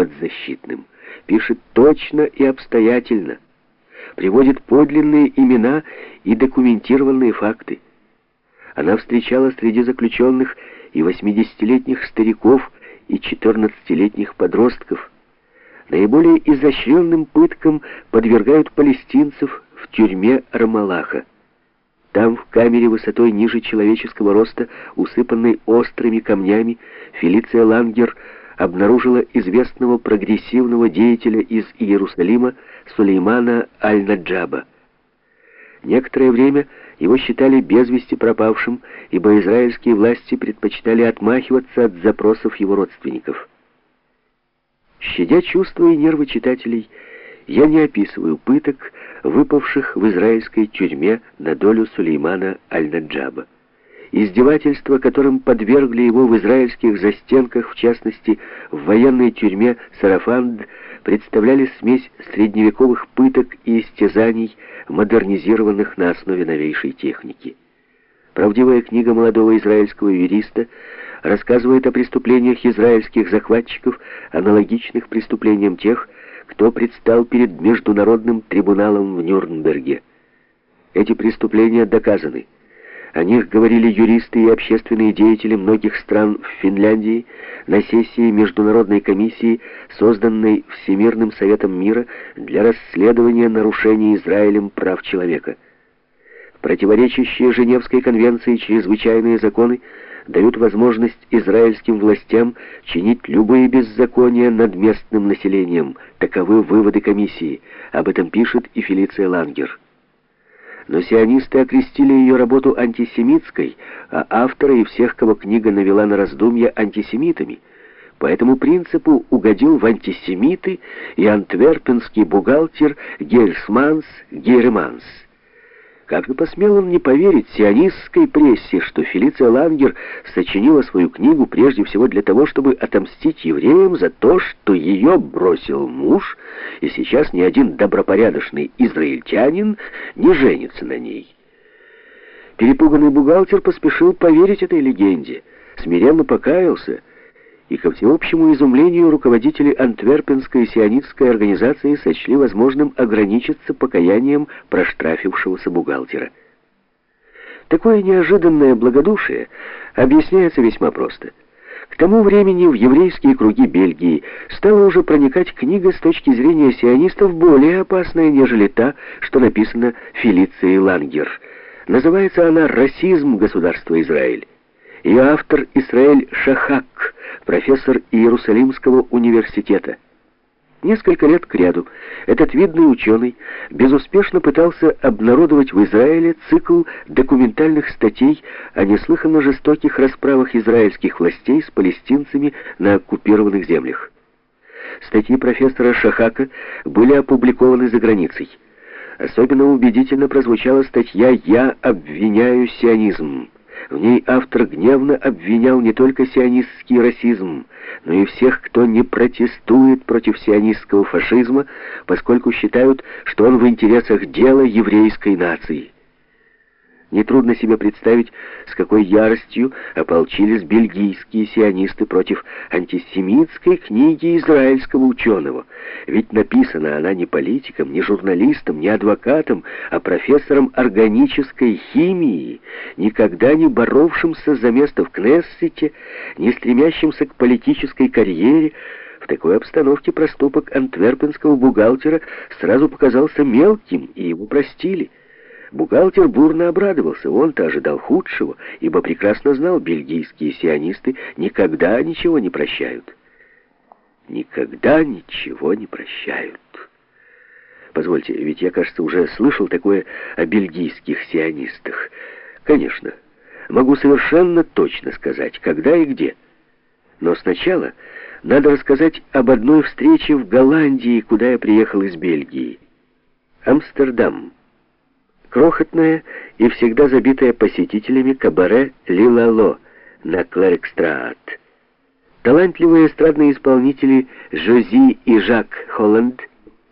подзащитным, пишет точно и обстоятельно, приводит подлинные имена и документированные факты. Она встречала среди заключенных и 80-летних стариков, и 14-летних подростков. Наиболее изощренным пыткам подвергают палестинцев в тюрьме Рамалаха. Там, в камере высотой ниже человеческого роста, усыпанной острыми камнями, Фелиция Лангер обнаружила известного прогрессивного деятеля из Иерусалима Сулеймана Аль-Наджаба. Некоторое время его считали без вести пропавшим, ибо израильские власти предпочитали отмахиваться от запросов его родственников. Щадя чувства и нервы читателей, я не описываю пыток, выпавших в израильской тюрьме на долю Сулеймана Аль-Наджаба. Издевательства, которым подвергли его в израильских застенках, в частности, в военной тюрьме Сарафанд, представляли смесь средневековых пыток и истязаний, модернизированных на основе новейшей техники. Правдивая книга молодого израильского юриста рассказывает о преступлениях израильских захватчиков, аналогичных преступлениям тех, кто предстал перед международным трибуналом в Нюрнберге. Эти преступления доказаны. О них говорили юристы и общественные деятели многих стран в Финляндии на сессии Международной комиссии, созданной Всемирным Советом Мира для расследования нарушений Израилем прав человека. Противоречащие Женевской конвенции чрезвычайные законы дают возможность израильским властям чинить любые беззакония над местным населением. Таковы выводы комиссии. Об этом пишет и Фелиция Лангер но сионисты окрестили ее работу антисемитской, а автора и всех, кого книга навела на раздумья, антисемитами. По этому принципу угодил в антисемиты и антверпенский бухгалтер Гельсманс Гейреманс. Как бы посмел он не поверить сионистской прессе, что Фелиция Лангер сочинила свою книгу прежде всего для того, чтобы отомстить евреям за то, что ее бросил муж, и сейчас ни один добропорядочный израильтянин не женится на ней. Перепуганный бухгалтер поспешил поверить этой легенде, смиренно покаялся, и, ко всеобщему изумлению, руководители антверпенской сионистской организации сочли возможным ограничиться покаянием проштрафившегося бухгалтера. Такое неожиданное благодушие объясняется весьма просто. К тому времени в еврейские круги Бельгии стала уже проникать книга с точки зрения сионистов более опасная, нежели та, что написана Фелицией Лангер. Называется она «Расизм государства Израиль». Ее автор Исраэль Шахак, профессор Иерусалимского университета. Несколько лет кряду этот видный ученый безуспешно пытался обнародовать в Израиле цикл документальных статей о неслыханно жестоких расправах израильских властей с палестинцами на оккупированных землях. Статьи профессора Шахака были опубликованы за границей. Особенно убедительно прозвучала статья «Я обвиняю сионизм». В ней автор гневно обвинял не только сионистский расизм, но и всех, кто не протестует против сионистского фашизма, поскольку считают, что он в интересах дела еврейской нации. Нетрудно себе представить, с какой яростью ополчились бельгийские сионисты против антисемитской книги израильского ученого. Ведь написана она не политиком, не журналистом, не адвокатом, а профессором органической химии, никогда не боровшимся за место в Кнессете, не стремящимся к политической карьере, в такой обстановке проступок антверпенского бухгалтера сразу показался мелким, и его простили. Бухгалтер бурно обрадовался, он-то ожидал худшего, ибо прекрасно знал, бельгийские сионисты никогда ничего не прощают. Никогда ничего не прощают. Позвольте, ведь я, кажется, уже слышал такое о бельгийских сионистах. Конечно, могу совершенно точно сказать, когда и где. Но сначала надо рассказать об одной встрече в Голландии, куда я приехал из Бельгии. Амстердам. Крохотное и всегда забитое посетителями кабаре «Лилало» на Клэрикстраат. Талантливые эстрадные исполнители Жози и Жак Холланд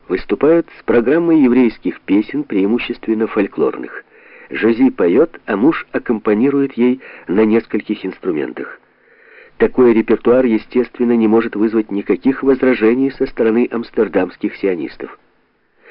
выступают с программой еврейских песен, преимущественно фольклорных. Жози поет, а муж аккомпанирует ей на нескольких инструментах. Такой репертуар, естественно, не может вызвать никаких возражений со стороны амстердамских сионистов.